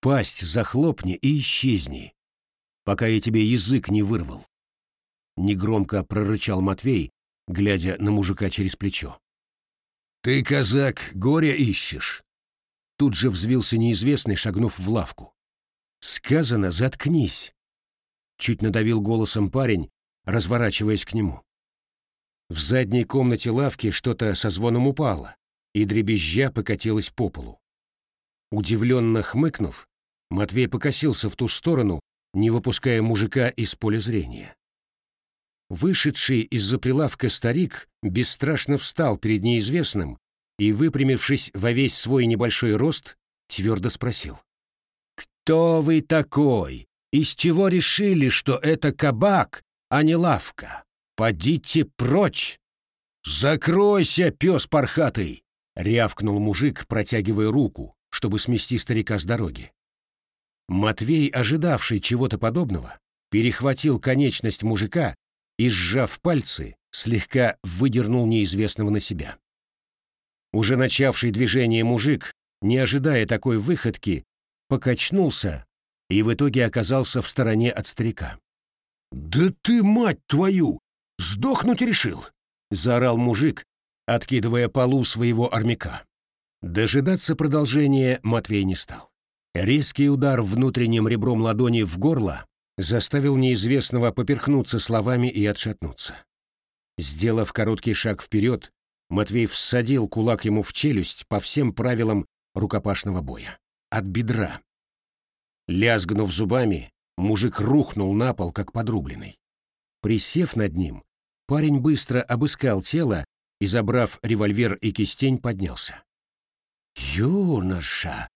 Пасть захлопни и исчезни, пока я тебе язык не вырвал. Негромко прорычал Матвей, глядя на мужика через плечо. «Ты, казак, горе ищешь!» Тут же взвился неизвестный, шагнув в лавку. «Сказано, заткнись!» Чуть надавил голосом парень, разворачиваясь к нему. В задней комнате лавки что-то со звоном упало, и дребезжа покатилось по полу. Удивленно хмыкнув, Матвей покосился в ту сторону, не выпуская мужика из поля зрения. Вышедший из-за прилавка старик бесстрашно встал перед неизвестным и, выпрямившись во весь свой небольшой рост, твердо спросил. «Кто вы такой? Из чего решили, что это кабак, а не лавка? Подите прочь!» «Закройся, пес пархатый!» — рявкнул мужик, протягивая руку, чтобы смести старика с дороги. Матвей, ожидавший чего-то подобного, перехватил конечность мужика и, сжав пальцы, слегка выдернул неизвестного на себя. Уже начавший движение мужик, не ожидая такой выходки, покачнулся и в итоге оказался в стороне от старика. «Да ты, мать твою, сдохнуть решил!» — заорал мужик, откидывая полу своего армяка. Дожидаться продолжения Матвей не стал. Резкий удар внутренним ребром ладони в горло заставил неизвестного поперхнуться словами и отшатнуться. Сделав короткий шаг вперед, Матвей всадил кулак ему в челюсть по всем правилам рукопашного боя. От бедра. Лязгнув зубами, мужик рухнул на пол, как подрубленный. Присев над ним, парень быстро обыскал тело и, забрав револьвер и кистень, поднялся. «Юноша,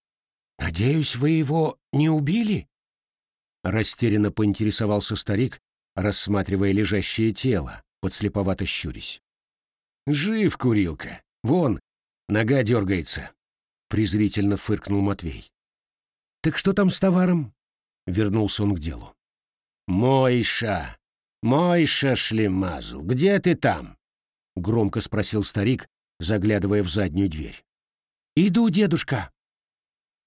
надеюсь, вы его не убили?» Растерянно поинтересовался старик, рассматривая лежащее тело, подслеповато щурясь. «Жив, курилка! Вон, нога дергается!» презрительно фыркнул Матвей. «Так что там с товаром?» — вернулся он к делу. «Мойша! Мойша шлемазл! Где ты там?» — громко спросил старик, заглядывая в заднюю дверь. «Иду, дедушка!»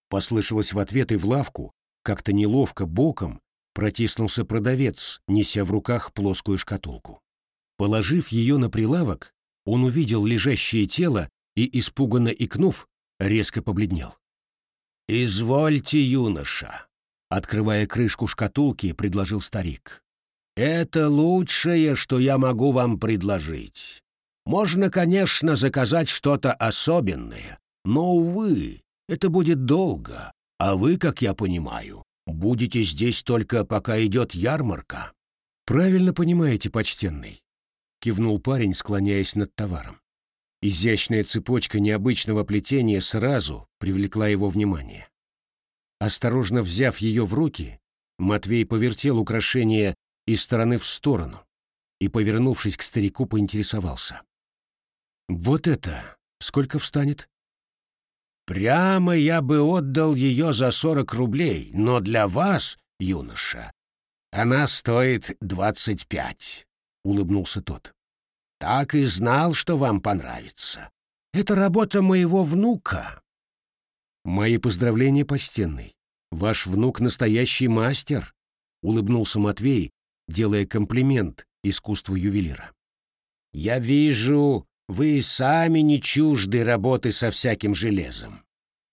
Послышалось в ответ и в лавку, как-то неловко, боком, протиснулся продавец, неся в руках плоскую шкатулку. Положив ее на прилавок, он увидел лежащее тело и, испуганно икнув, резко побледнел. «Извольте, юноша!» — открывая крышку шкатулки, предложил старик. «Это лучшее, что я могу вам предложить. Можно, конечно, заказать что-то особенное, но, увы, это будет долго, а вы, как я понимаю, будете здесь только пока идет ярмарка». «Правильно понимаете, почтенный», — кивнул парень, склоняясь над товаром. Изящная цепочка необычного плетения сразу привлекла его внимание. Осторожно взяв ее в руки, Матвей повертел украшение из стороны в сторону и, повернувшись к старику, поинтересовался. «Вот это сколько встанет?» Прямо я бы отдал ее за сорок рублей, но для вас, юноша, она стоит двадцать пять, — улыбнулся тот. Так и знал, что вам понравится. Это работа моего внука. Мои поздравления, почтенный. Ваш внук настоящий мастер, — улыбнулся Матвей, делая комплимент искусству ювелира. Я вижу, вы сами не чужды работы со всяким железом.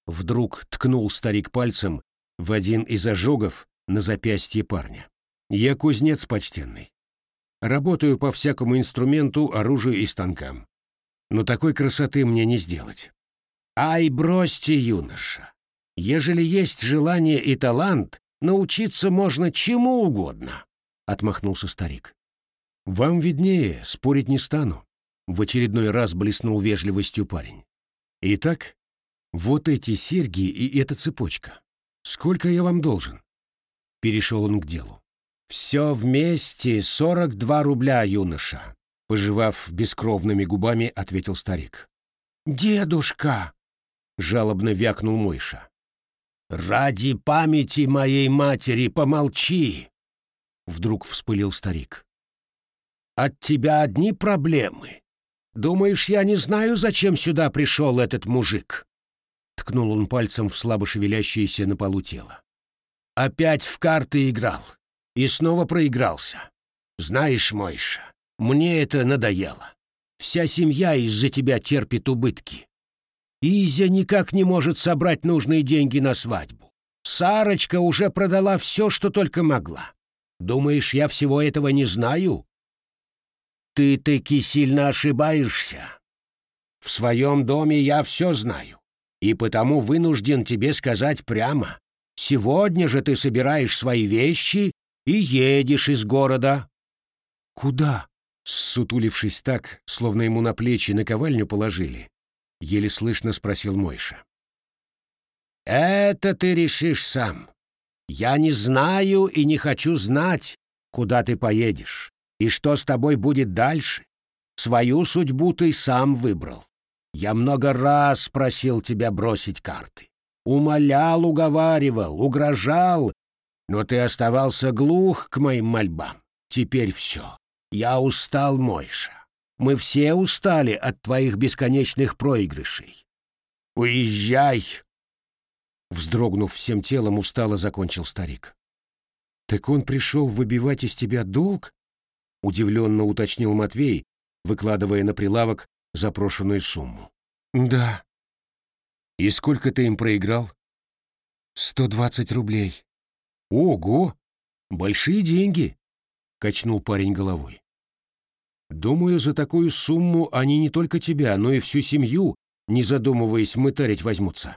Вдруг ткнул старик пальцем в один из ожогов на запястье парня. Я кузнец почтенный. Работаю по всякому инструменту, оружию и станкам. Но такой красоты мне не сделать. Ай, бросьте, юноша. Ежели есть желание и талант, научиться можно чему угодно, — отмахнулся старик. Вам виднее, спорить не стану. В очередной раз блеснул вежливостью парень. Итак, вот эти серьги и эта цепочка. Сколько я вам должен? Перешел он к делу. Все вместе сорок два рубля, юноша. Пожевав бескровными губами, ответил старик. Дедушка! Жалобно вякнул Мойша. «Ради памяти моей матери помолчи!» Вдруг вспылил старик. «От тебя одни проблемы. Думаешь, я не знаю, зачем сюда пришел этот мужик?» ткнул он пальцем в слабо шевелящееся на полу тело. «Опять в карты играл. И снова проигрался. Знаешь, Мойша, мне это надоело. Вся семья из-за тебя терпит убытки. Изя никак не может собрать нужные деньги на свадьбу. Сарочка уже продала все, что только могла. Думаешь, я всего этого не знаю? Ты таки сильно ошибаешься. В своем доме я все знаю, и потому вынужден тебе сказать прямо. Сегодня же ты собираешь свои вещи и едешь из города. Куда? Сутулившись так, словно ему на плечи наковальню положили, еле слышно спросил Мойша. Это ты решишь сам. Я не знаю и не хочу знать, куда ты поедешь и что с тобой будет дальше. Свою судьбу ты сам выбрал. Я много раз просил тебя бросить карты. Умолял, уговаривал, угрожал, но ты оставался глух к моим мольбам. Теперь все. Я устал, Мойша. Мы все устали от твоих бесконечных проигрышей. Уезжай!» Вздрогнув всем телом, устало закончил старик. «Так он пришел выбивать из тебя долг?» — удивленно уточнил Матвей, выкладывая на прилавок запрошенную сумму. «Да». «И сколько ты им проиграл?» «Сто двадцать рублей». «Ого! Большие деньги!» — качнул парень головой. «Думаю, за такую сумму они не только тебя, но и всю семью, не задумываясь, мытарить возьмутся».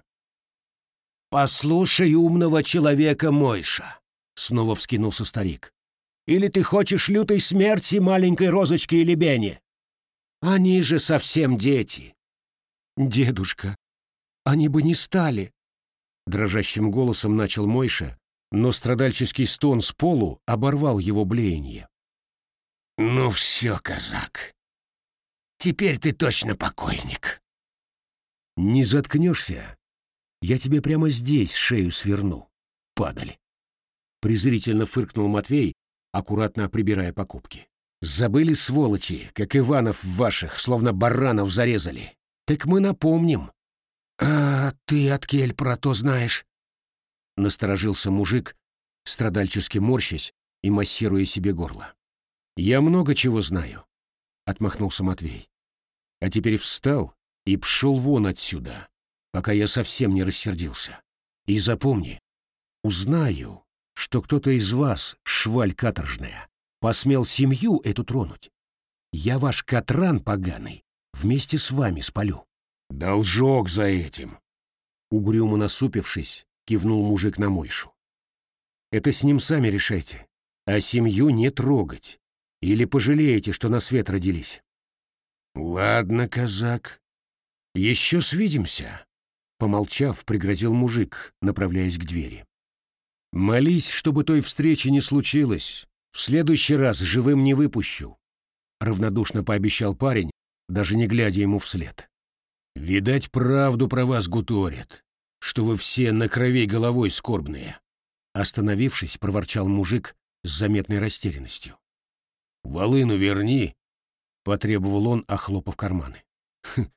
«Послушай умного человека, Мойша!» — снова вскинулся старик. «Или ты хочешь лютой смерти маленькой розочки или Бене? Они же совсем дети!» «Дедушка, они бы не стали!» Дрожащим голосом начал Мойша, но страдальческий стон с полу оборвал его блеяние. «Ну все, казак, теперь ты точно покойник!» «Не заткнешься, я тебе прямо здесь шею сверну, падаль!» Презрительно фыркнул Матвей, аккуратно прибирая покупки. «Забыли, сволочи, как Иванов ваших, словно баранов зарезали. Так мы напомним». «А ты от кель про то знаешь?» Насторожился мужик, страдальчески морщась и массируя себе горло. «Я много чего знаю», — отмахнулся Матвей. «А теперь встал и пшел вон отсюда, пока я совсем не рассердился. И запомни, узнаю, что кто-то из вас, шваль каторжная, посмел семью эту тронуть. Я ваш катран поганый вместе с вами спалю. Должок за этим. Угрюмо насупившись, кивнул мужик на Мойшу. Это с ним сами решайте, а семью не трогать. Или пожалеете, что на свет родились. Ладно, казак, еще свидимся. Помолчав, пригрозил мужик, направляясь к двери. Молись, чтобы той встречи не случилось. В следующий раз живым не выпущу. Равнодушно пообещал парень, даже не глядя ему вслед. Видать, правду про вас гуторят, что вы все на крови головой скорбные. Остановившись, проворчал мужик с заметной растерянностью. «Волыну верни!» — потребовал он, охлопав карманы. «Хм,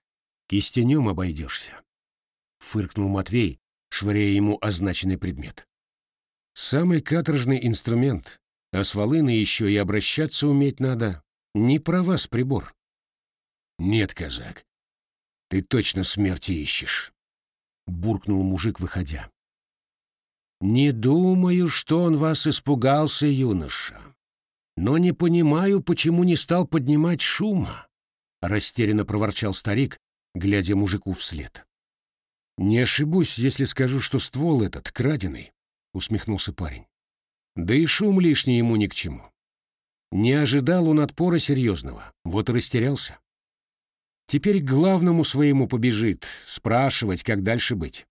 кистенем обойдешься!» — фыркнул Матвей, швыряя ему означенный предмет. «Самый каторжный инструмент, а с волыной еще и обращаться уметь надо. Не про вас прибор». «Нет, казак, ты точно смерти ищешь», — буркнул мужик, выходя. «Не думаю, что он вас испугался, юноша но не понимаю, почему не стал поднимать шума», — растерянно проворчал старик, глядя мужику вслед. «Не ошибусь, если скажу, что ствол этот краденый», — усмехнулся парень. «Да и шум лишний ему ни к чему. Не ожидал он отпора серьезного, вот и растерялся. Теперь к главному своему побежит, спрашивать, как дальше быть».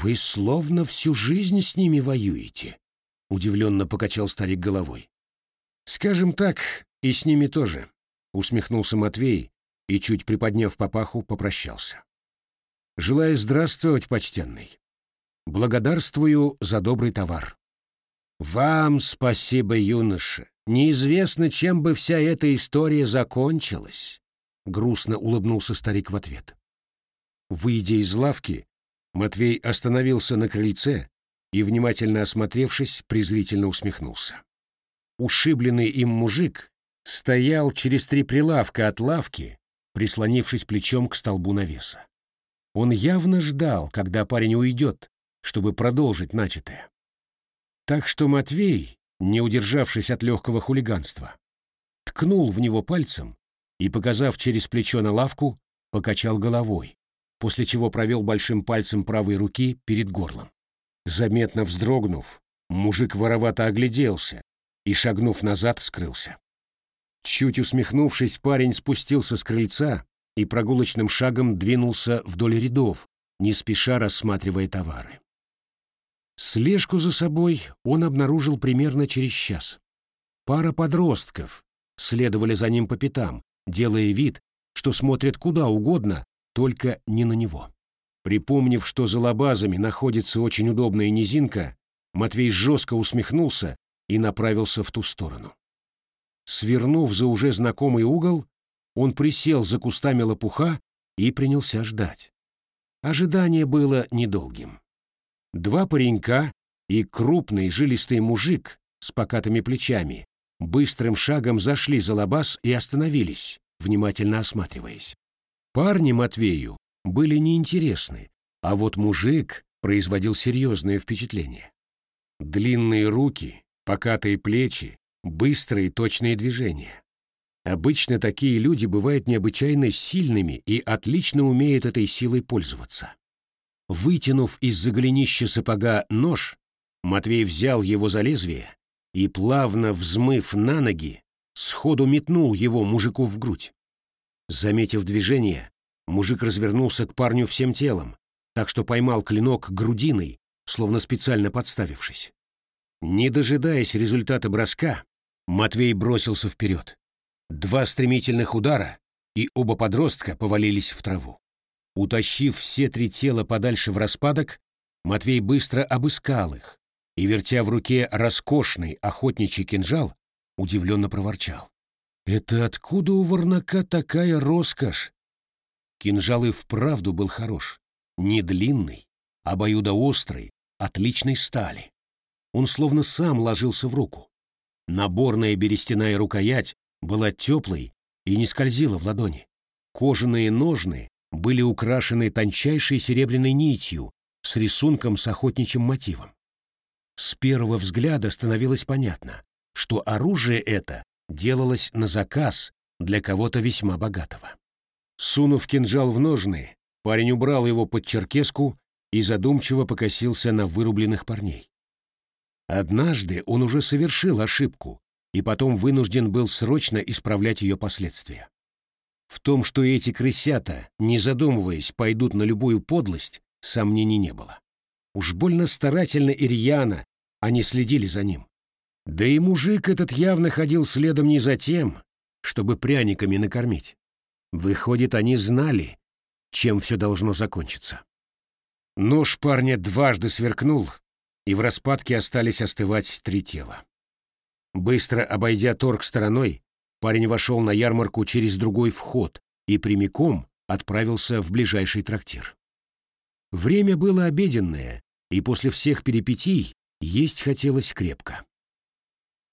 «Вы словно всю жизнь с ними воюете», — удивленно покачал старик головой. «Скажем так, и с ними тоже», — усмехнулся Матвей и, чуть приподняв папаху, попрощался. «Желаю здравствовать, почтенный. Благодарствую за добрый товар». «Вам спасибо, юноша. Неизвестно, чем бы вся эта история закончилась», — грустно улыбнулся старик в ответ. Выйдя из лавки, Матвей остановился на крыльце и, внимательно осмотревшись, презрительно усмехнулся. Ушибленный им мужик стоял через три прилавка от лавки, прислонившись плечом к столбу навеса. Он явно ждал, когда парень уйдет, чтобы продолжить начатое. Так что Матвей, не удержавшись от легкого хулиганства, ткнул в него пальцем и, показав через плечо на лавку, покачал головой, после чего провел большим пальцем правой руки перед горлом. Заметно вздрогнув, мужик воровато огляделся и, шагнув назад, скрылся. Чуть усмехнувшись, парень спустился с крыльца и прогулочным шагом двинулся вдоль рядов, не спеша рассматривая товары. Слежку за собой он обнаружил примерно через час. Пара подростков следовали за ним по пятам, делая вид, что смотрят куда угодно, только не на него. Припомнив, что за лабазами находится очень удобная низинка, Матвей жестко усмехнулся и направился в ту сторону. Свернув за уже знакомый угол, он присел за кустами лопуха и принялся ждать. Ожидание было недолгим. Два паренька и крупный жилистый мужик с покатыми плечами быстрым шагом зашли за лабаз и остановились, внимательно осматриваясь. Парни Матвею были неинтересны, а вот мужик производил серьезное впечатление. Длинные руки, покатые плечи, быстрые точные движения. Обычно такие люди бывают необычайно сильными и отлично умеют этой силой пользоваться. Вытянув из-за голенища сапога нож, Матвей взял его за лезвие и, плавно взмыв на ноги, сходу метнул его мужику в грудь. Заметив движение, мужик развернулся к парню всем телом, так что поймал клинок грудиной, словно специально подставившись. Не дожидаясь результата броска, Матвей бросился вперед. Два стремительных удара, и оба подростка повалились в траву. Утащив все три тела подальше в распадок, Матвей быстро обыскал их и, вертя в руке роскошный охотничий кинжал, удивленно проворчал. «Это откуда у Варнака такая роскошь?» Кинжал и вправду был хорош. Не длинный, обоюдоострый, отличной стали. Он словно сам ложился в руку. Наборная берестяная рукоять была теплой и не скользила в ладони. Кожаные ножны были украшены тончайшей серебряной нитью с рисунком с охотничьим мотивом. С первого взгляда становилось понятно, что оружие это делалось на заказ для кого-то весьма богатого. Сунув кинжал в ножны, парень убрал его под черкеску и задумчиво покосился на вырубленных парней. Однажды он уже совершил ошибку и потом вынужден был срочно исправлять ее последствия. В том, что эти крысята, не задумываясь, пойдут на любую подлость, сомнений не было. Уж больно старательно и рьяно они следили за ним. Да и мужик этот явно ходил следом не за тем, чтобы пряниками накормить. Выходит, они знали, чем все должно закончиться. Нож парня дважды сверкнул, и в распадке остались остывать три тела. Быстро обойдя торг стороной, парень вошел на ярмарку через другой вход и прямиком отправился в ближайший трактир. Время было обеденное, и после всех перипетий есть хотелось крепко.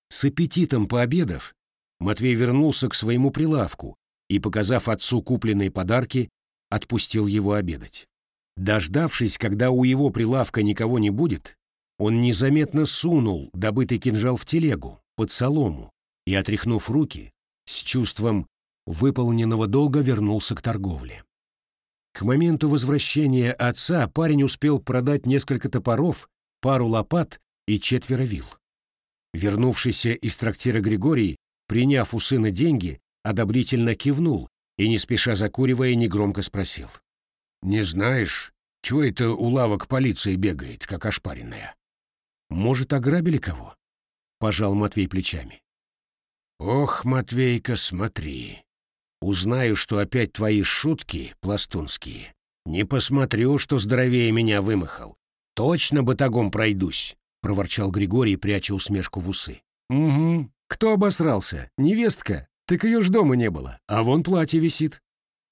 С аппетитом пообедав, Матвей вернулся к своему прилавку и, показав отцу купленные подарки, отпустил его обедать. Дождавшись, когда у его прилавка никого не будет, он незаметно сунул добытый кинжал в телегу, под солому, и, отряхнув руки, с чувством выполненного долга вернулся к торговле. К моменту возвращения отца парень успел продать несколько топоров, пару лопат и четверо вил. Вернувшийся из трактира Григорий, приняв у сына деньги, одобрительно кивнул и, не спеша закуривая, негромко спросил. «Не знаешь, чего это у лавок полиции бегает, как ошпаренная?» Может, ограбили кого? Пожал Матвей плечами. Ох, Матвейка, смотри. Узнаю, что опять твои шутки пластунские. Не посмотрю, что здоровее меня вымахал. Точно батагом пройдусь, проворчал Григорий, пряча усмешку в усы. Угу. Кто обосрался? Невестка? Так ее ж дома не было, а вон платье висит.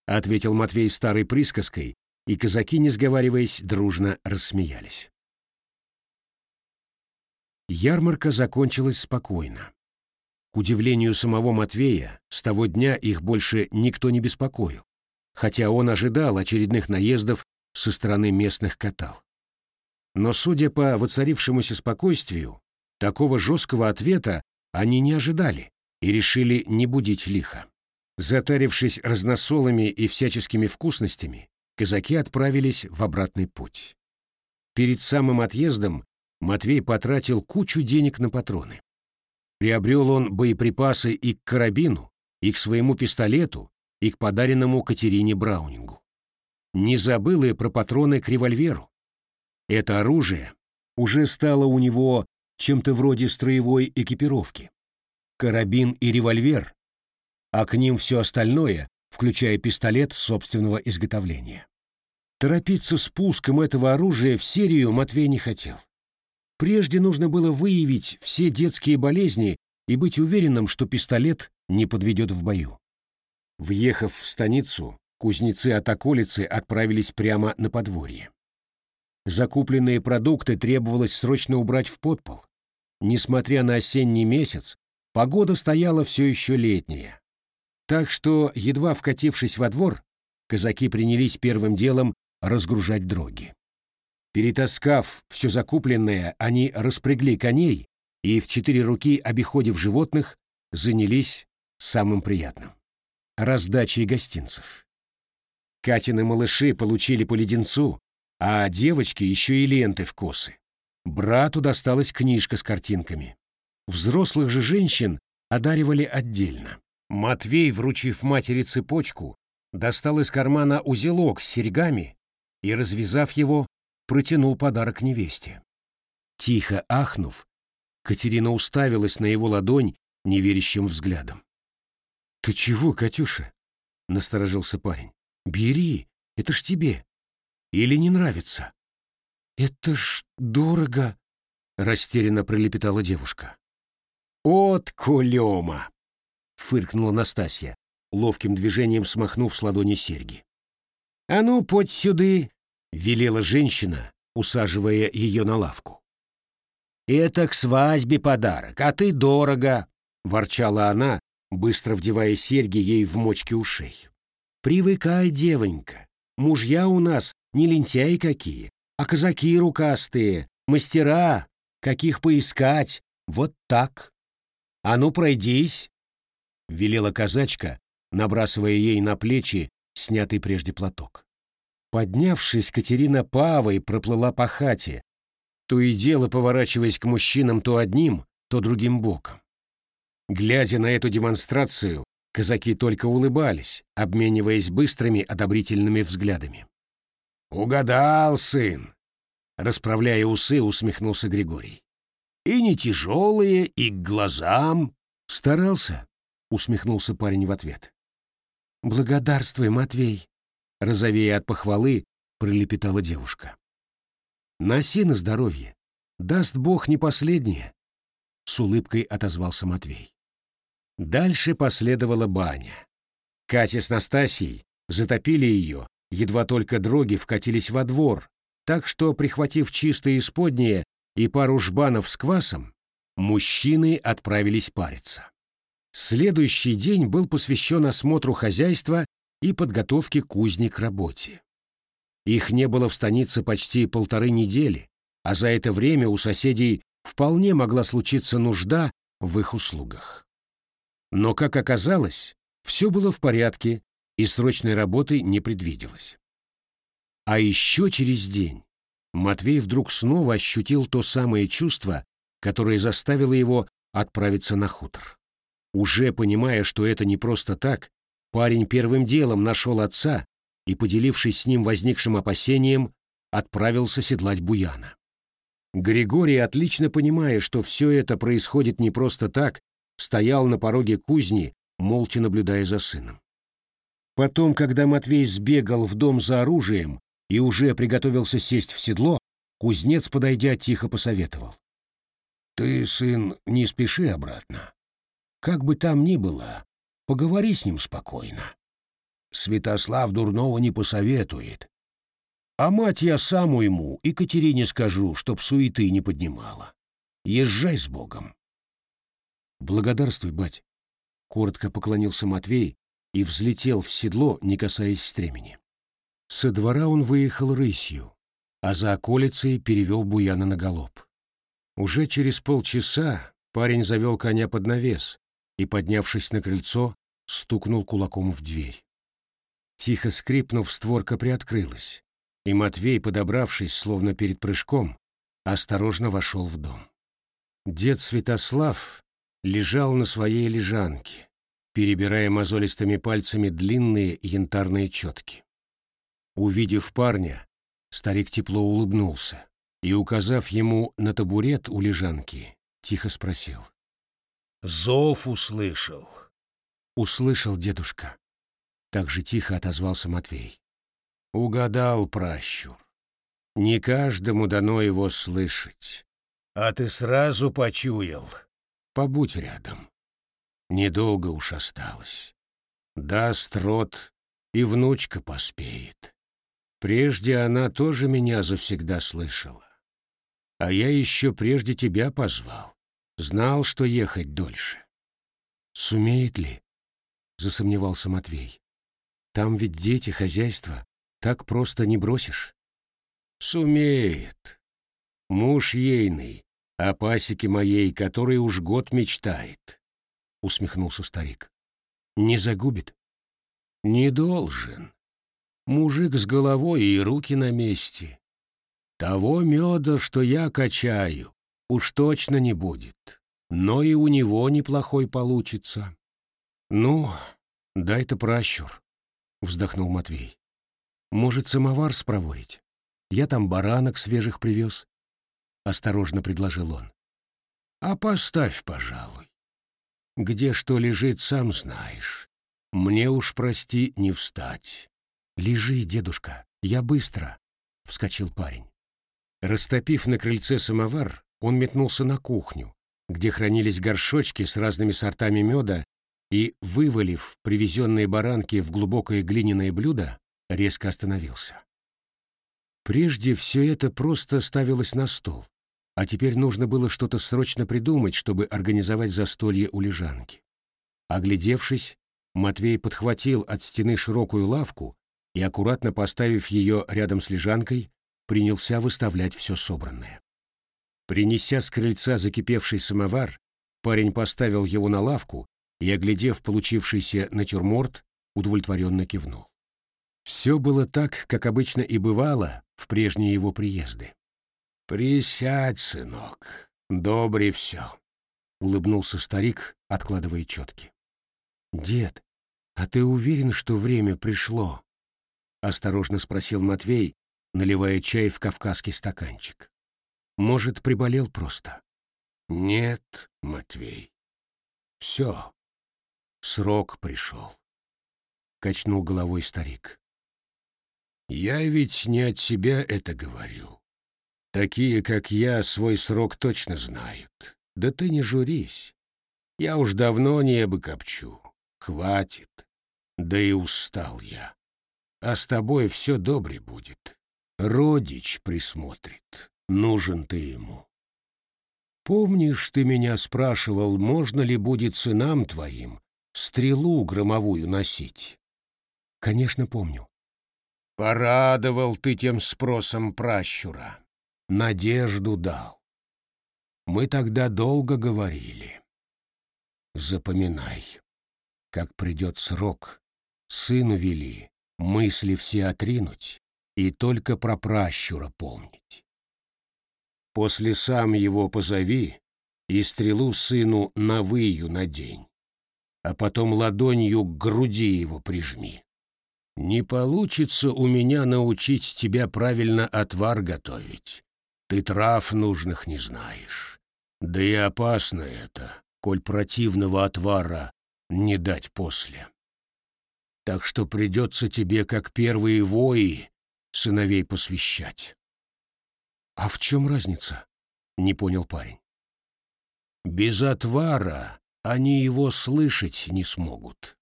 Ответил Матвей старой присказкой и казаки, не сговариваясь, дружно рассмеялись. Ярмарка закончилась спокойно. К удивлению самого Матвея, с того дня их больше никто не беспокоил, хотя он ожидал очередных наездов со стороны местных катал. Но, судя по воцарившемуся спокойствию, такого жесткого ответа они не ожидали и решили не будить лихо. Затарившись разносолами и всяческими вкусностями, казаки отправились в обратный путь. Перед самым отъездом Матвей потратил кучу денег на патроны. Приобрел он боеприпасы и к карабину, и к своему пистолету, и к подаренному Катерине Браунингу. Не забыл и про патроны к револьверу. Это оружие уже стало у него чем-то вроде строевой экипировки. Карабин и револьвер, а к ним все остальное, включая пистолет собственного изготовления. Торопиться с пуском этого оружия в серию Матвей не хотел. Прежде нужно было выявить все детские болезни и быть уверенным, что пистолет не подведет в бою. Въехав в станицу, кузнецы от околицы отправились прямо на подворье. Закупленные продукты требовалось срочно убрать в подпол. Несмотря на осенний месяц, погода стояла все еще летняя. Так что, едва вкатившись во двор, казаки принялись первым делом разгружать дроги. Перетаскав все закупленное, они распрягли коней и в четыре руки, обиходив животных, занялись самым приятным — раздачей гостинцев. Катины малыши получили по леденцу, а девочки еще и ленты в косы. Брату досталась книжка с картинками. Взрослых же женщин одаривали отдельно. Матвей, вручив матери цепочку, достал из кармана узелок с серьгами и, развязав его, протянул подарок невесте. Тихо ахнув, Катерина уставилась на его ладонь неверящим взглядом. «Ты чего, Катюша?» — насторожился парень. «Бери, это ж тебе. Или не нравится?» «Это ж дорого», — растерянно пролепетала девушка. «От кулема!» — фыркнула Настасья, ловким движением смахнув с ладони серьги. «А ну, подь сюды!» — велела женщина, усаживая ее на лавку. «Это к свадьбе подарок, а ты дорого!» — ворчала она, быстро вдевая серьги ей в мочки ушей. «Привыкай, девонька, мужья у нас не лентяи какие, а казаки рукастые, мастера, каких поискать, вот так. А ну, пройдись!» — велела казачка, набрасывая ей на плечи снятый прежде платок. Поднявшись, Катерина Павой проплыла по хате, то и дело поворачиваясь к мужчинам то одним, то другим боком. Глядя на эту демонстрацию, казаки только улыбались, обмениваясь быстрыми одобрительными взглядами. «Угадал, сын!» Расправляя усы, усмехнулся Григорий. «И не тяжелые, и к глазам!» «Старался?» — усмехнулся парень в ответ. «Благодарствуй, Матвей!» — розовея от похвалы, пролепетала девушка. «Носи на здоровье. Даст Бог не последнее!» — с улыбкой отозвался Матвей. Дальше последовала баня. Катя с Настасьей затопили ее едва только дроги вкатились во двор, так что, прихватив чистое исподнее и пару жбанов с квасом, мужчины отправились париться. Следующий день был посвящен осмотру хозяйства и подготовке кузни к работе. Их не было в станице почти полторы недели, а за это время у соседей вполне могла случиться нужда в их услугах. Но, как оказалось, все было в порядке, и срочной работы не предвиделось. А еще через день Матвей вдруг снова ощутил то самое чувство, которое заставило его отправиться на хутор. Уже понимая, что это не просто так, парень первым делом нашел отца и, поделившись с ним возникшим опасением, отправился седлать Буяна. Григорий, отлично понимая, что все это происходит не просто так, стоял на пороге кузни, молча наблюдая за сыном. Потом, когда Матвей сбегал в дом за оружием и уже приготовился сесть в седло, кузнец, подойдя, тихо посоветовал. «Ты, сын, не спеши обратно. Как бы там ни было, поговори с ним спокойно. Святослав дурного не посоветует. А мать я сам уйму и Катерине скажу, чтоб суеты не поднимала. Езжай с Богом. Благодарствуй, бать. Коротко поклонился Матвей и взлетел в седло, не касаясь стремени. Со двора он выехал рысью, а за околицей перевел Буяна на галоп. Уже через полчаса парень завел коня под навес и, поднявшись на крыльцо, стукнул кулаком в дверь. Тихо скрипнув, створка приоткрылась, и Матвей, подобравшись, словно перед прыжком, осторожно вошел в дом. Дед Святослав лежал на своей лежанке, перебирая мозолистыми пальцами длинные янтарные четки. Увидев парня, старик тепло улыбнулся и, указав ему на табурет у лежанки, тихо спросил. «Зов услышал». «Услышал, дедушка». Так же тихо отозвался Матвей. «Угадал пращур. Не каждому дано его слышать. А ты сразу почуял. Побудь рядом. Недолго уж осталось. Даст рот, и внучка поспеет. Прежде она тоже меня завсегда слышала. А я еще прежде тебя позвал. Знал, что ехать дольше. Сумеет ли? Засомневался Матвей. Там ведь дети, хозяйство. Так просто не бросишь. Сумеет. Муж ейный, о пасеке моей, который уж год мечтает. Усмехнулся старик. Не загубит? Не должен. Мужик с головой и руки на месте. Того меда, что я качаю, уж точно не будет. Но и у него неплохой получится. Ну, дай-то пращур, вздохнул Матвей. Может, самовар спроворить? Я там баранок свежих привез. Осторожно предложил он. А поставь, пожалуй. Где что лежит, сам знаешь. Мне уж, прости, не встать. Лежи, дедушка, я быстро, — вскочил парень. Растопив на крыльце самовар, он метнулся на кухню, где хранились горшочки с разными сортами меда, и, вывалив привезенные баранки в глубокое глиняное блюдо, резко остановился. Прежде все это просто ставилось на стол, а теперь нужно было что-то срочно придумать, чтобы организовать застолье у лежанки. Оглядевшись, Матвей подхватил от стены широкую лавку и, аккуратно поставив ее рядом с лежанкой, принялся выставлять все собранное. Принеся с крыльца закипевший самовар, парень поставил его на лавку и, оглядев получившийся натюрморт, удовлетворенно кивнул. Все было так, как обычно и бывало в прежние его приезды. «Присядь, сынок, добре все», — улыбнулся старик, откладывая четки. «Дед, а ты уверен, что время пришло?» — осторожно спросил Матвей, наливая чай в кавказский стаканчик. «Может, приболел просто?» «Нет, Матвей. Все. Срок пришел», — качнул головой старик. «Я ведь не от себя это говорю. Такие, как я, свой срок точно знают. Да ты не журись. Я уж давно небо копчу. Хватит. Да и устал я. А с тобой все добре будет. Родич присмотрит. Нужен ты ему. Помнишь, ты меня спрашивал, можно ли будет сынам твоим стрелу громовую носить? Конечно, помню. Порадовал ты тем спросом пращура. Надежду дал. Мы тогда долго говорили. Запоминай, как придет срок, сыну вели, мысли все отринуть и только про пращура помнить. После сам его позови и стрелу сыну на выю надень, а потом ладонью к груди его прижми. Не получится у меня научить тебя правильно отвар готовить. Ты трав нужных не знаешь. Да и опасно это, коль противного отвара не дать после. Так что придется тебе, как первые вои, сыновей посвящать. А в чем разница? Не понял парень. Без отвара они его слышать не смогут.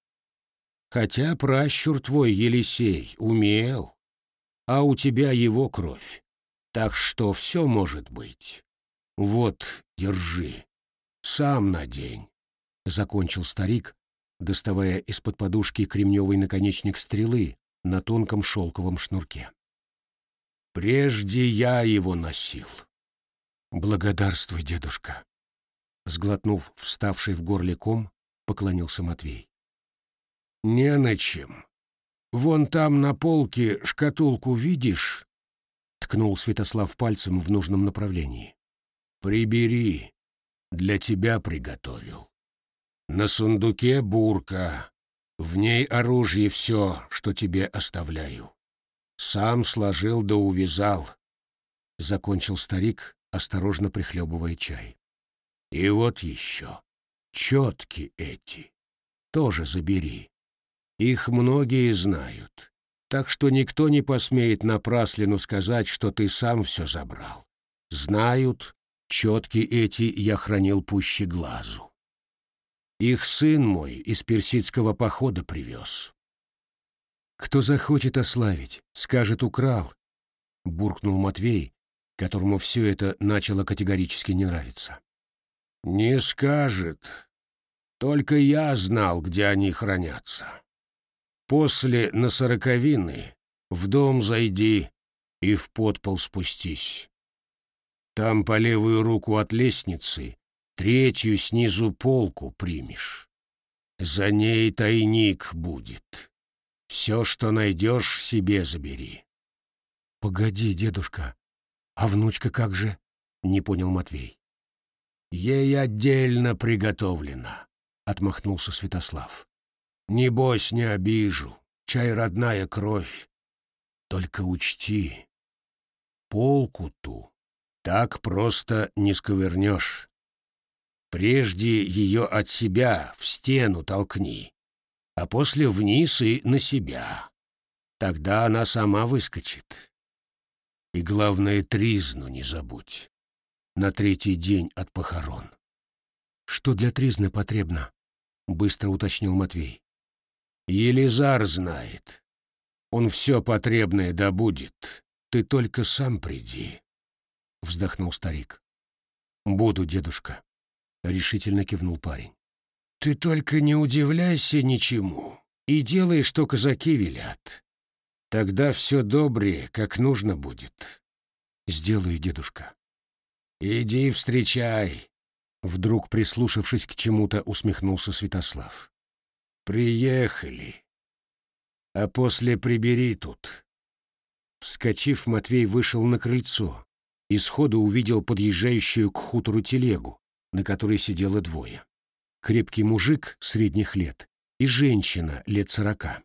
Хотя пращур твой Елисей умел. а у тебя его кровь. Так что все может быть. Вот, держи. Сам надень. Закончил старик, доставая из-под подушки кремневый наконечник стрелы на тонком шелковом шнурке. Прежде я его носил. Благодарствуй, дедушка. Сглотнув вставший в горле ком, поклонился Матвей. Не на чем. Вон там на полке шкатулку видишь? Ткнул Святослав пальцем в нужном направлении. Прибери. Для тебя приготовил. На сундуке бурка. В ней оружие все, что тебе оставляю. Сам сложил да увязал. Закончил старик, осторожно прихлебывая чай. И вот еще. Четки эти. Тоже забери. Их многие знают. Так что никто не посмеет напраслину сказать, что ты сам все забрал. Знают, четки эти я хранил пуще глазу. Их сын мой из персидского похода привез. Кто захочет ославить, скажет «украл», — буркнул Матвей, которому все это начало категорически не нравиться. «Не скажет. Только я знал, где они хранятся. После на сороковины в дом зайди и в подпол спустись. Там по левую руку от лестницы третью снизу полку примешь. За ней тайник будет. Все, что найдешь, себе забери. — Погоди, дедушка, а внучка как же? — не понял Матвей. — Ей отдельно приготовлено, — отмахнулся Святослав. — Небось, не обижу, чай родная кровь. Только учти, полку ту так просто не сковырнешь. Прежде ее от себя в стену толкни, а после вниз и на себя. Тогда она сама выскочит. И главное, тризну не забудь. На третий день от похорон. Что для тризны потребно? Быстро уточнил Матвей. Елизар знает. Он все потребное добудет. Ты только сам приди. Вздохнул старик. Буду, дедушка. Решительно кивнул парень. Ты только не удивляйся ничему и делай, что казаки велят. Тогда все добрее, как нужно будет. Сделаю, дедушка. Иди встречай. Вдруг, прислушавшись к чему-то, усмехнулся Святослав. Приехали. А после прибери тут. Вскочив, Матвей вышел на крыльцо и сходу увидел подъезжающую к хутору телегу, на которой сидело двое крепкий мужик средних лет и женщина лет сорока.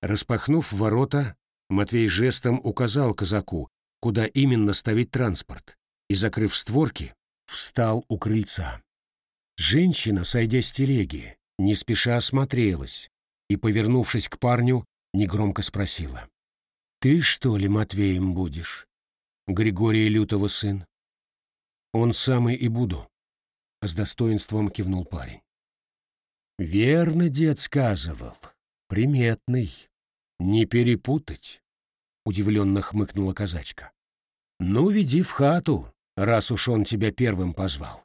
Распахнув ворота, Матвей жестом указал казаку, куда именно ставить транспорт, и, закрыв створки, встал у крыльца. Женщина, сойдя с телеги, не спеша осмотрелась и, повернувшись к парню, негромко спросила. «Ты, что ли, Матвеем будешь? Григория Лютого сын?» «Он самый и буду», с достоинством кивнул парень. Верно дед сказывал. Приметный. Не перепутать. Удивленно хмыкнула казачка. Ну, веди в хату, раз уж он тебя первым позвал.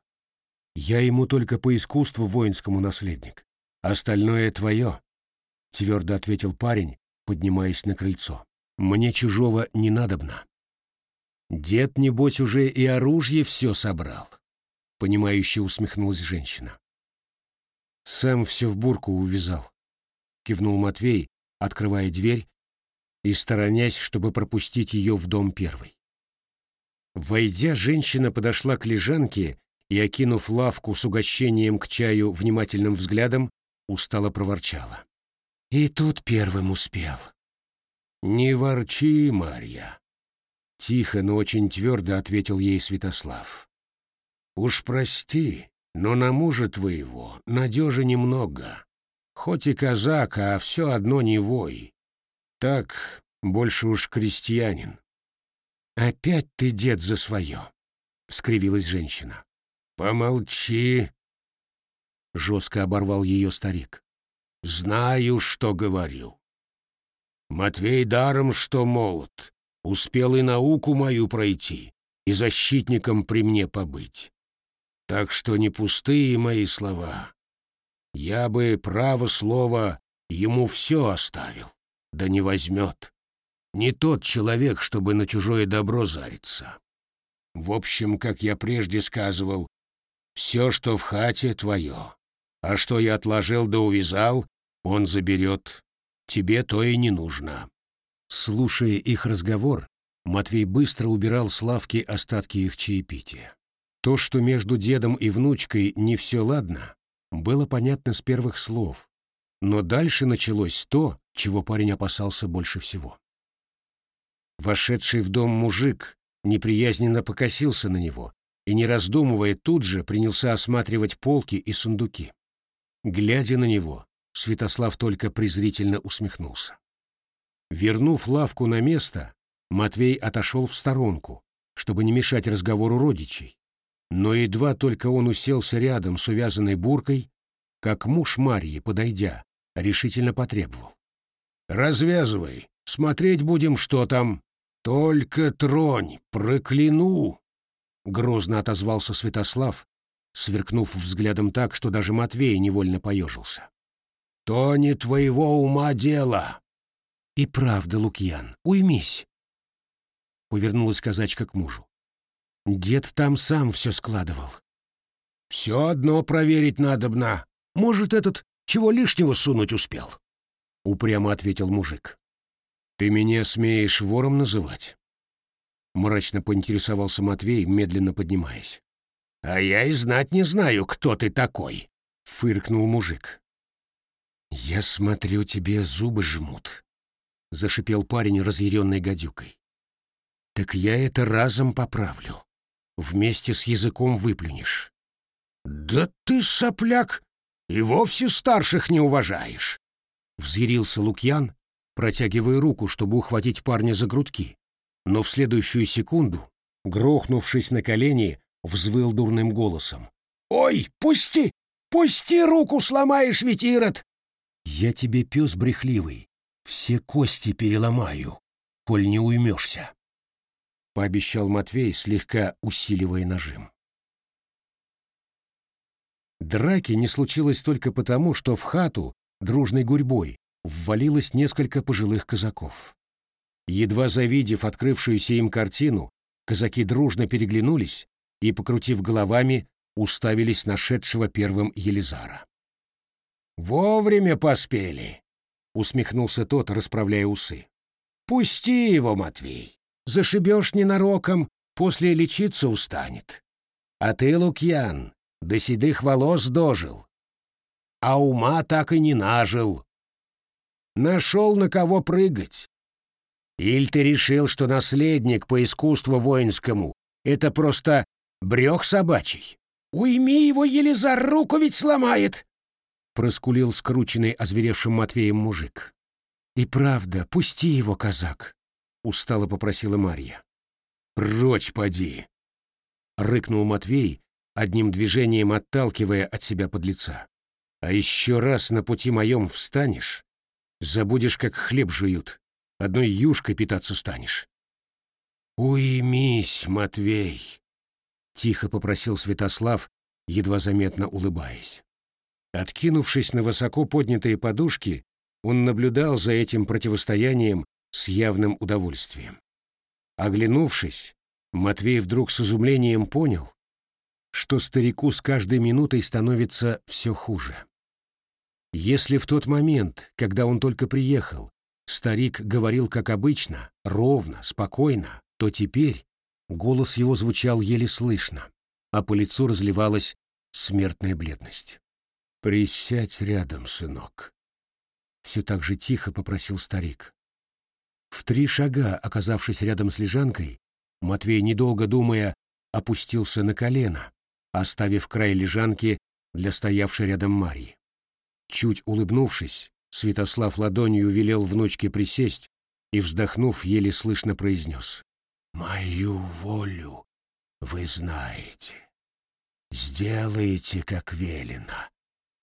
Я ему только по искусству воинскому наследник. Остальное твое, — твердо ответил парень, поднимаясь на крыльцо. Мне чужого не надобно. Дед, небось, уже и оружие все собрал понимающе усмехнулась женщина. Сэм все в бурку увязал. Кивнул Матвей, открывая дверь и сторонясь, чтобы пропустить ее в дом первой. Войдя, женщина подошла к лежанке и, окинув лавку с угощением к чаю внимательным взглядом, устало проворчала. И тут первым успел. «Не ворчи, Марья!» Тихо, но очень твердо ответил ей Святослав. Уж прости, но на мужа твоего надежи немного. Хоть и казак, а все одно не вой. Так больше уж крестьянин. Опять ты, дед, за свое, — скривилась женщина. Помолчи, — жестко оборвал ее старик. Знаю, что говорю. Матвей даром, что молод, успел и науку мою пройти, и защитником при мне побыть. Так что не пустые мои слова. Я бы, право слово, ему все оставил, да не возьмет. Не тот человек, чтобы на чужое добро зариться. В общем, как я прежде сказывал, все, что в хате, твое. А что я отложил да увязал, он заберет. Тебе то и не нужно. Слушая их разговор, Матвей быстро убирал с лавки остатки их чаепития. То, что между дедом и внучкой не все ладно, было понятно с первых слов, но дальше началось то, чего парень опасался больше всего. Вошедший в дом мужик неприязненно покосился на него и, не раздумывая, тут же принялся осматривать полки и сундуки. Глядя на него, Святослав только презрительно усмехнулся. Вернув лавку на место, Матвей отошел в сторонку, чтобы не мешать разговору родичей. Но едва только он уселся рядом с увязанной буркой, как муж Марьи, подойдя, решительно потребовал. «Развязывай, смотреть будем, что там. Только тронь, прокляну!» Грозно отозвался Святослав, сверкнув взглядом так, что даже Матвей невольно поежился. «То не твоего ума дело!» «И правда, Лукьян, уймись!» Повернулась казачка к мужу. Дед там сам все складывал. «Все одно проверить надобно. Может, этот чего лишнего сунуть успел?» Упрямо ответил мужик. «Ты меня смеешь вором называть?» Мрачно поинтересовался Матвей, медленно поднимаясь. «А я и знать не знаю, кто ты такой», — фыркнул мужик. «Я смотрю, тебе зубы жмут», — зашипел парень разъяренной гадюкой. «Так я это разом поправлю. Вместе с языком выплюнешь». «Да ты, сопляк, и вовсе старших не уважаешь!» Взъярился Лукьян, протягивая руку, чтобы ухватить парня за грудки. Но в следующую секунду, грохнувшись на колени, взвыл дурным голосом. «Ой, пусти! Пусти руку, сломаешь ведь, Ирод!» «Я тебе, пес брехливый, все кости переломаю, коль не уймешься», — пообещал Матвей, слегка усиливая нажим. Драки не случилось только потому, что в хату дружной гурьбой ввалилось несколько пожилых казаков. Едва завидев открывшуюся им картину, казаки дружно переглянулись и, покрутив головами, уставились на шедшего первым Елизара. «Вовремя поспели!» — усмехнулся тот, расправляя усы. «Пусти его, Матвей! Зашибешь ненароком, после лечиться устанет. А ты, Лукьян, до седых волос дожил, а ума так и не нажил. Нашел на кого прыгать. Иль ты решил, что наследник по искусству воинскому — это просто брех собачий? Уйми его, Елизар, руку ведь сломает!» — проскулил скрученный озверевшим Матвеем мужик. «И правда, пусти его, казак!» — устало попросила Марья. «Прочь поди!» — рыкнул Матвей, одним движением отталкивая от себя подлеца. «А еще раз на пути моем встанешь, забудешь, как хлеб жуют, одной юшкой питаться станешь». «Уймись, Матвей!» — тихо попросил Святослав, едва заметно улыбаясь. Откинувшись на высоко поднятые подушки, он наблюдал за этим противостоянием с явным удовольствием. Оглянувшись, Матвей вдруг с изумлением понял, что старику с каждой минутой становится все хуже. Если в тот момент, когда он только приехал, старик говорил как обычно, ровно, спокойно, то теперь голос его звучал еле слышно, а по лицу разливалась смертная бледность. «Присядь рядом, сынок», — все так же тихо попросил старик. В три шага, оказавшись рядом с лежанкой, Матвей, недолго думая, опустился на колено, оставив край лежанки для стоявшей рядом Марьи. Чуть улыбнувшись, Святослав ладонью велел внучке присесть и, вздохнув, еле слышно произнес. «Мою волю вы знаете. Сделайте, как велено,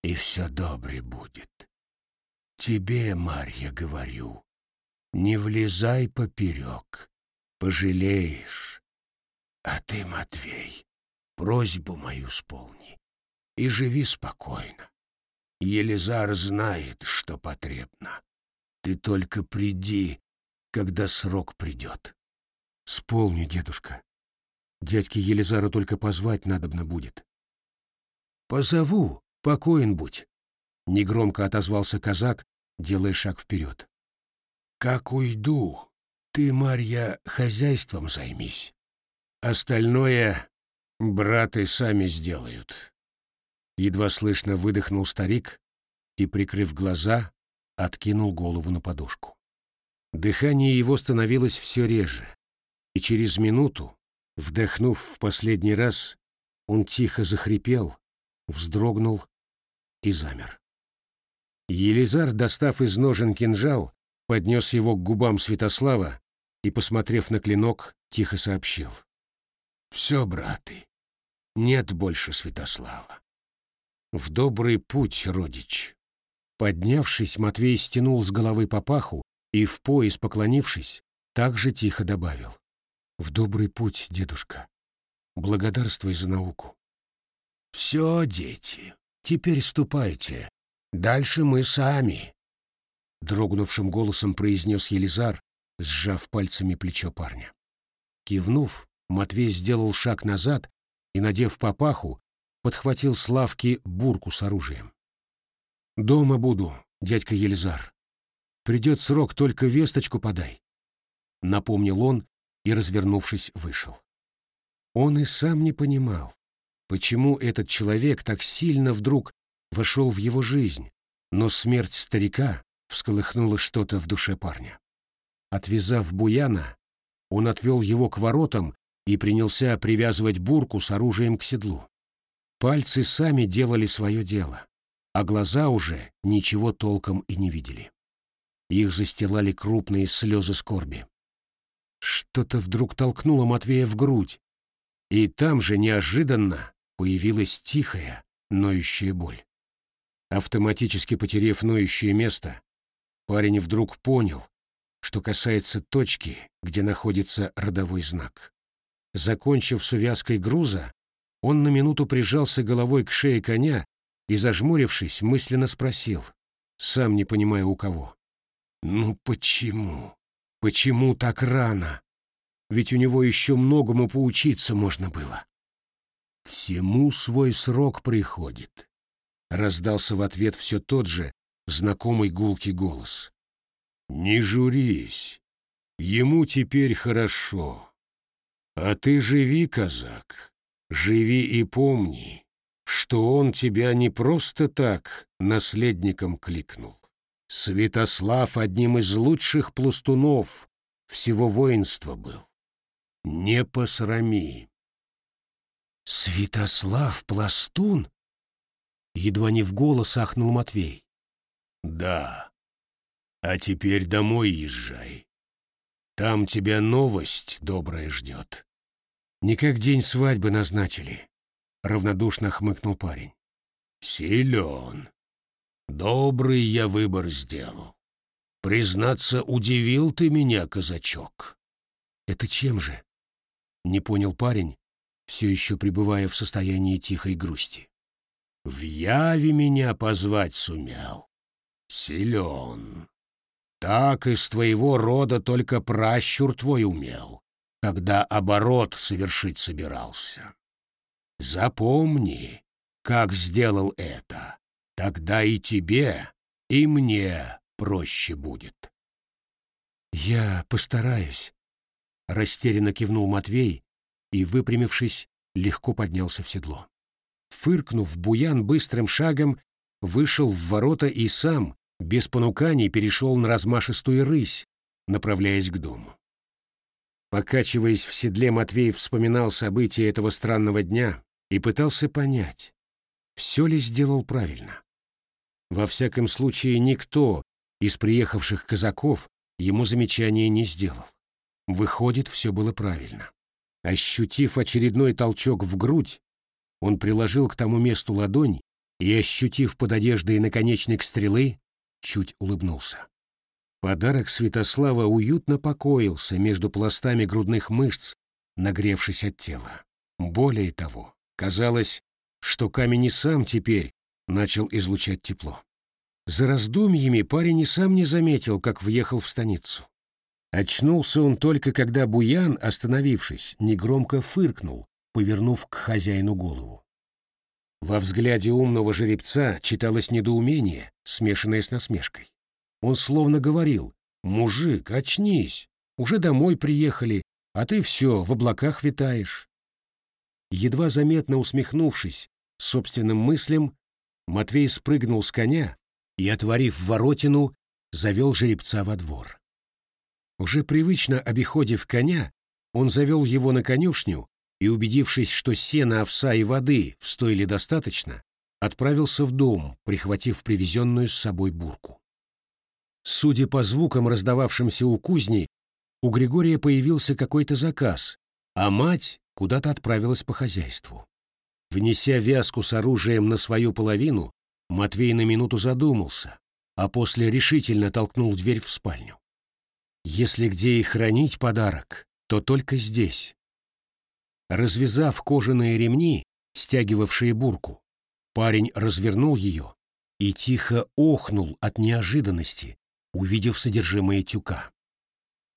и все добре будет. Тебе, Марья, говорю, Не влезай поперек, пожалеешь. А ты, Матвей, просьбу мою сполни и живи спокойно. Елизар знает, что потребно. Ты только приди, когда срок придет. Сполни, дедушка. Дядьке Елизару только позвать надобно будет. Позову, покоен будь. Негромко отозвался казак, делая шаг вперед. Как уйду, ты, Марья, хозяйством займись. Остальное браты сами сделают. Едва слышно выдохнул старик и, прикрыв глаза, откинул голову на подушку. Дыхание его становилось все реже, и через минуту, вдохнув в последний раз, он тихо захрипел, вздрогнул и замер. Елизар, достав из ножен кинжал, поднес его к губам Святослава и, посмотрев на клинок, тихо сообщил. «Все, браты, нет больше Святослава. В добрый путь, родич». Поднявшись, Матвей стянул с головы папаху и, в пояс поклонившись, также тихо добавил. «В добрый путь, дедушка. Благодарствуй за науку». «Все, дети, теперь ступайте. Дальше мы сами», — дрогнувшим голосом произнес Елизар, сжав пальцами плечо парня. Кивнув, Матвей сделал шаг назад и, надев папаху, подхватил с лавки бурку с оружием. «Дома буду, дядька Елизар. Придет срок, только весточку подай», — напомнил он и, развернувшись, вышел. Он и сам не понимал, почему этот человек так сильно вдруг вошел в его жизнь, но смерть старика всколыхнула что-то в душе парня. Отвязав Буяна, он отвел его к воротам и принялся привязывать бурку с оружием к седлу. Пальцы сами делали свое дело, а глаза уже ничего толком и не видели. Их застилали крупные слезы скорби. Что-то вдруг толкнуло Матвея в грудь, и там же неожиданно появилась тихая, ноющая боль. Автоматически потеряв ноющее место, парень вдруг понял, что касается точки, где находится родовой знак. Закончив с увязкой груза, он на минуту прижался головой к шее коня и, зажмурившись, мысленно спросил, сам не понимая у кого. «Ну почему? Почему так рано? Ведь у него еще многому поучиться можно было». «Всему свой срок приходит», — раздался в ответ все тот же знакомый гулкий голос. Не журись, ему теперь хорошо. А ты живи, казак, живи и помни, что он тебя не просто так наследником кликнул. Святослав одним из лучших пластунов всего воинства был. Не посрами. Святослав пластун? Едва не в голос ахнул Матвей. Да. А теперь домой езжай. Там тебя новость добрая ждет. Не как день свадьбы назначили, — равнодушно хмыкнул парень. Силен. Добрый я выбор сделал. Признаться, удивил ты меня, казачок. Это чем же? Не понял парень, все еще пребывая в состоянии тихой грусти. В яви меня позвать сумел. Силен. Так из твоего рода только пращур твой умел, когда оборот совершить собирался. Запомни, как сделал это, тогда и тебе, и мне проще будет. Я постараюсь, — растерянно кивнул Матвей и, выпрямившись, легко поднялся в седло. Фыркнув, Буян быстрым шагом вышел в ворота и сам, без понуканий перешел на размашистую рысь, направляясь к дому. Покачиваясь в седле, Матвей вспоминал события этого странного дня и пытался понять, все ли сделал правильно. Во всяком случае, никто из приехавших казаков ему замечания не сделал. Выходит, все было правильно. Ощутив очередной толчок в грудь, он приложил к тому месту ладонь и, ощутив под одеждой наконечник стрелы, чуть улыбнулся. Подарок Святослава уютно покоился между пластами грудных мышц, нагревшись от тела. Более того, казалось, что камень и сам теперь начал излучать тепло. За раздумьями парень и сам не заметил, как въехал в станицу. Очнулся он только, когда Буян, остановившись, негромко фыркнул, повернув к хозяину голову. Во взгляде умного жеребца читалось недоумение, смешанное с насмешкой. Он словно говорил, «Мужик, очнись, уже домой приехали, а ты все, в облаках витаешь». Едва заметно усмехнувшись собственным мыслям, Матвей спрыгнул с коня и, отворив воротину, завел жеребца во двор. Уже привычно обиходив коня, он завел его на конюшню и, убедившись, что сена, овса и воды в стойле достаточно, отправился в дом, прихватив привезенную с собой бурку. Судя по звукам, раздававшимся у кузни, у Григория появился какой-то заказ, а мать куда-то отправилась по хозяйству. Внеся вязку с оружием на свою половину, Матвей на минуту задумался, а после решительно толкнул дверь в спальню. Если где и хранить подарок, то только здесь. Развязав кожаные ремни, стягивавшие бурку, парень развернул ее и тихо охнул от неожиданности, увидев содержимое тюка.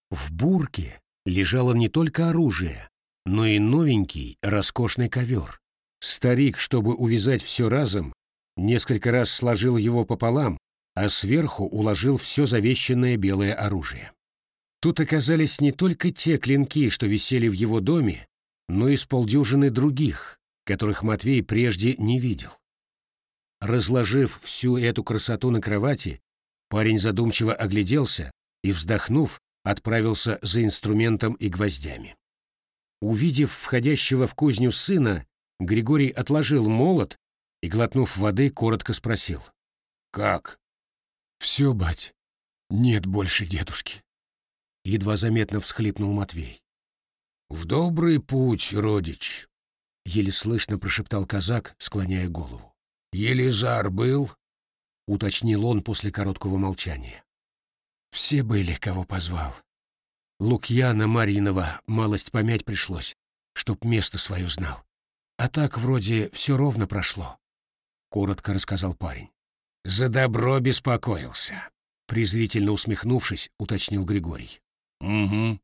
В бурке лежало не только оружие, но и новенький роскошный ковер. Старик, чтобы увязать все разом, несколько раз сложил его пополам, а сверху уложил все завещанное белое оружие. Тут оказались не только те клинки, что висели в его доме, но и с полдюжины других, которых Матвей прежде не видел. Разложив всю эту красоту на кровати, парень задумчиво огляделся и, вздохнув, отправился за инструментом и гвоздями. Увидев входящего в кузню сына, Григорий отложил молот и, глотнув воды, коротко спросил. «Как?» «Все, бать. Нет больше дедушки» едва заметно всхлипнул Матвей. «В добрый путь, родич!» — еле слышно прошептал казак, склоняя голову. «Елизар был?» — уточнил он после короткого молчания. «Все были, кого позвал. Лукьяна Маринова малость помять пришлось, чтоб место свое знал. А так вроде все ровно прошло», — коротко рассказал парень. «За добро беспокоился», — презрительно усмехнувшись, уточнил Григорий. Угу.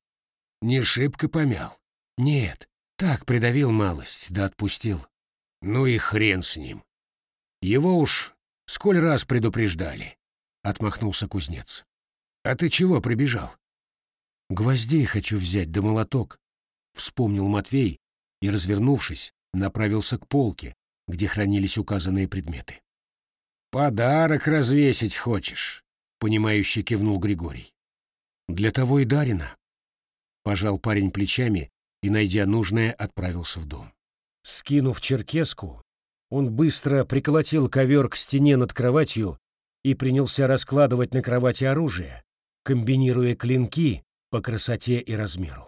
Не шибко помял. Нет, так придавил малость, да отпустил. Ну и хрен с ним. Его уж сколь раз предупреждали, — отмахнулся кузнец. А ты чего прибежал? Гвоздей хочу взять, да молоток, — вспомнил Матвей и, развернувшись, направился к полке, где хранились указанные предметы. «Подарок развесить хочешь?» — понимающе кивнул Григорий. Для того и Дарина. Пожал парень плечами и, найдя нужное, отправился в дом. Скинув черкеску, он быстро приколотил ковер к стене над кроватью и принялся раскладывать на кровати оружие, комбинируя клинки по красоте и размеру.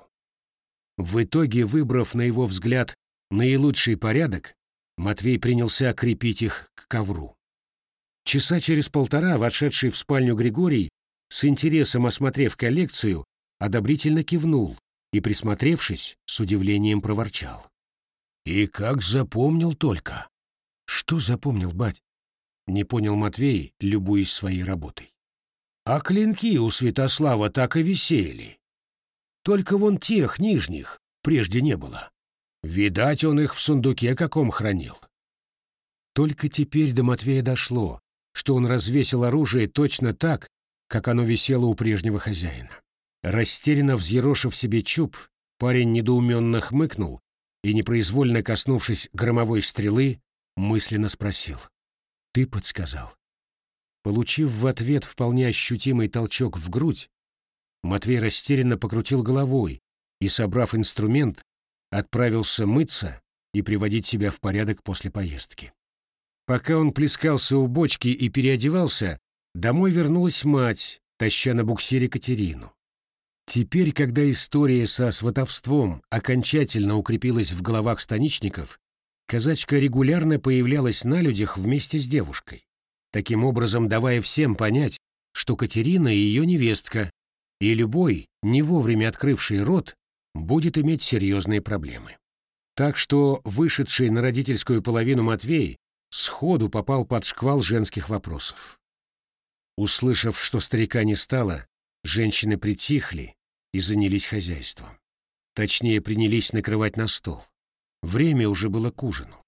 В итоге, выбрав на его взгляд наилучший порядок, Матвей принялся крепить их к ковру. Часа через полтора вошедший в спальню Григорий с интересом осмотрев коллекцию, одобрительно кивнул и, присмотревшись, с удивлением проворчал. «И как запомнил только!» «Что запомнил, бать?» — не понял Матвей, любуясь своей работой. «А клинки у Святослава так и висели. Только вон тех, нижних, прежде не было. Видать, он их в сундуке каком хранил». Только теперь до Матвея дошло, что он развесил оружие точно так, как оно висело у прежнего хозяина. Растерянно взъерошив себе чуб, парень недоуменно хмыкнул и, непроизвольно коснувшись громовой стрелы, мысленно спросил. «Ты подсказал». Получив в ответ вполне ощутимый толчок в грудь, Матвей растерянно покрутил головой и, собрав инструмент, отправился мыться и приводить себя в порядок после поездки. Пока он плескался у бочки и переодевался, Домой вернулась мать, таща на буксире Катерину. Теперь, когда история со сватовством окончательно укрепилась в головах станичников, казачка регулярно появлялась на людях вместе с девушкой, таким образом давая всем понять, что Катерина ее невестка, и любой, не вовремя открывший рот, будет иметь серьезные проблемы. Так что вышедший на родительскую половину Матвей сходу попал под шквал женских вопросов. Услышав, что старика не стало, женщины притихли и занялись хозяйством. Точнее, принялись накрывать на стол. Время уже было к ужину.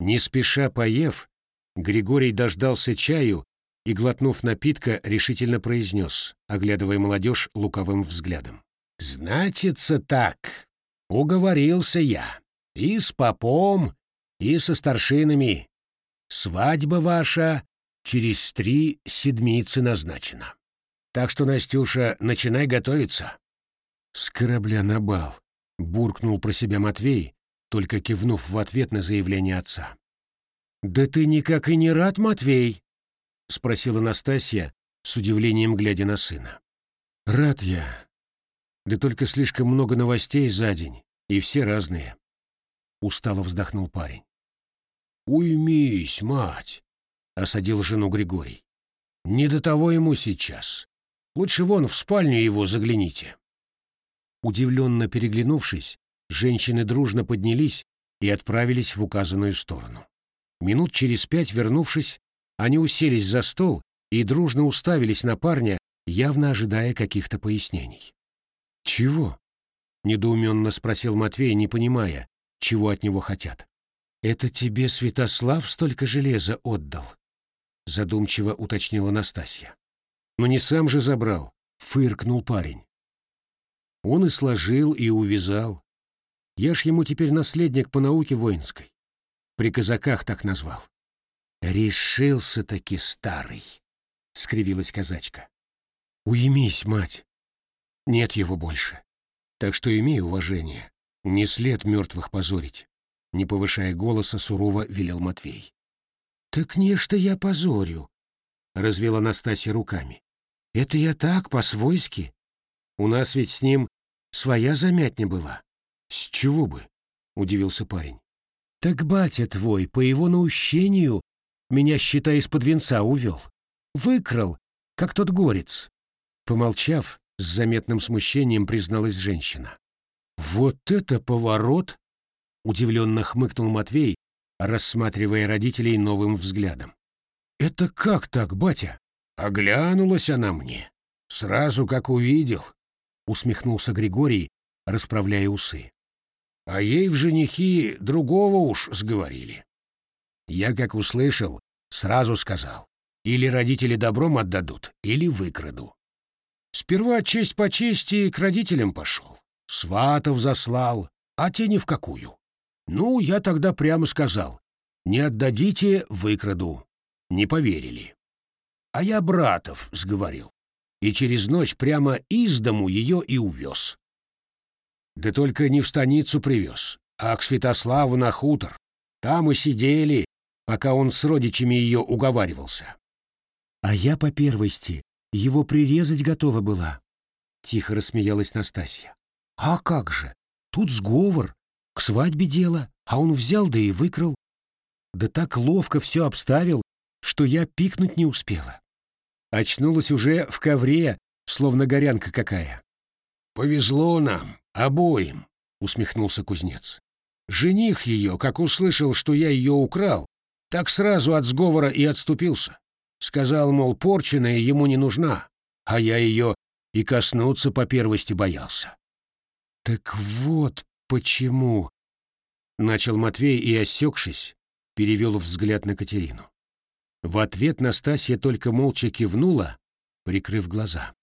Не спеша поев, Григорий дождался чаю и, глотнув напитка, решительно произнес, оглядывая молодежь лукавым взглядом. «Значится так. Уговорился я. И с попом, и со старшинами. Свадьба ваша через три седмицы назначена. Так что, Настюша, начинай готовиться». «С корабля на бал», — буркнул про себя Матвей, только кивнув в ответ на заявление отца. «Да ты никак и не рад, Матвей?» — спросила Настасья, с удивлением глядя на сына. «Рад я. Да только слишком много новостей за день, и все разные». Устало вздохнул парень. «Уймись, мать!» — осадил жену Григорий. «Не до того ему сейчас. Лучше вон в спальню его загляните». Удивленно переглянувшись, женщины дружно поднялись и отправились в указанную сторону. Минут через пять, вернувшись, они уселись за стол и дружно уставились на парня, явно ожидая каких-то пояснений. «Чего?» — недоуменно спросил Матвей, не понимая, чего от него хотят. «Это тебе Святослав столько железа отдал?» — задумчиво уточнила Настасья. «Но не сам же забрал», — фыркнул парень. «Он и сложил, и увязал. Я ж ему теперь наследник по науке воинской. При казаках так назвал. «Решился-таки старый», — скривилась казачка. «Уймись, мать. Нет его больше. Так что имей уважение. Не след мертвых позорить», — не повышая голоса, сурово велел Матвей. «Так не что я позорю», — развела Настасья руками. «Это я так, по-свойски. У нас ведь с ним своя замятня была». «С чего бы?» — удивился парень. Так батя твой, по его наущению, меня, считай, из-под венца увел. Выкрал, как тот горец. Помолчав, с заметным смущением призналась женщина. «Вот это поворот!» — удивленно хмыкнул Матвей, рассматривая родителей новым взглядом. «Это как так, батя?» «Оглянулась она мне. Сразу как увидел», — усмехнулся Григорий, расправляя усы а ей в женихи другого уж сговорили. Я, как услышал, сразу сказал, или родители добром отдадут, или выкраду. Сперва честь по чести к родителям пошел, сватов заслал, а те ни в какую. Ну, я тогда прямо сказал, не отдадите, выкраду. Не поверили. А я братов сговорил, и через ночь прямо из дому ее и увез. Да только не в станицу привез, а к Святославу на хутор. Там и сидели, пока он с родичами ее уговаривался. А я по первости его прирезать готова была. Тихо рассмеялась Настасья. А как же? Тут сговор, к свадьбе дело, а он взял да и выкрал. Да так ловко все обставил, что я пикнуть не успела. Очнулась уже в ковре, словно горянка какая. «Повезло нам, обоим», — усмехнулся кузнец. «Жених ее, как услышал, что я ее украл, так сразу от сговора и отступился. Сказал, мол, порченая ему не нужна, а я ее и коснуться по первости боялся». «Так вот почему...» — начал Матвей и, осекшись, перевел взгляд на Катерину. В ответ Настасья только молча кивнула, прикрыв глаза.